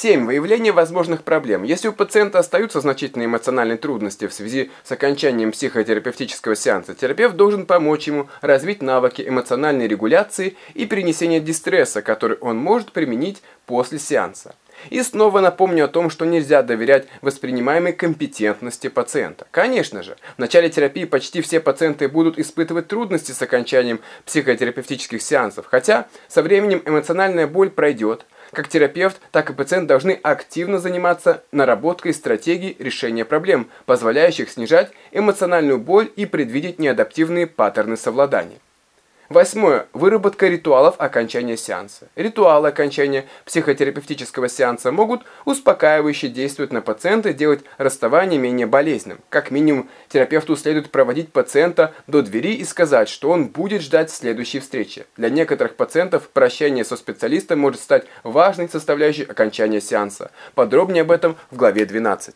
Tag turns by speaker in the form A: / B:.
A: 7. Выявление возможных проблем. Если у пациента остаются значительные эмоциональные трудности в связи с окончанием психотерапевтического сеанса, терапевт должен помочь ему развить навыки эмоциональной регуляции и перенесения дистресса, который он может применить после сеанса. И снова напомню о том, что нельзя доверять воспринимаемой компетентности пациента. Конечно же, в начале терапии почти все пациенты будут испытывать трудности с окончанием психотерапевтических сеансов, хотя со временем эмоциональная боль пройдет. Как терапевт, так и пациент должны активно заниматься наработкой стратегий решения проблем, позволяющих снижать эмоциональную боль и предвидеть неадаптивные паттерны совладания. Восьмое. Выработка ритуалов окончания сеанса. Ритуалы окончания психотерапевтического сеанса могут успокаивающе действовать на пациента делать расставание менее болезненным. Как минимум, терапевту следует проводить пациента до двери и сказать, что он будет ждать следующей встречи. Для некоторых пациентов прощание со специалистом может стать важной составляющей окончания сеанса. Подробнее об этом в главе 12.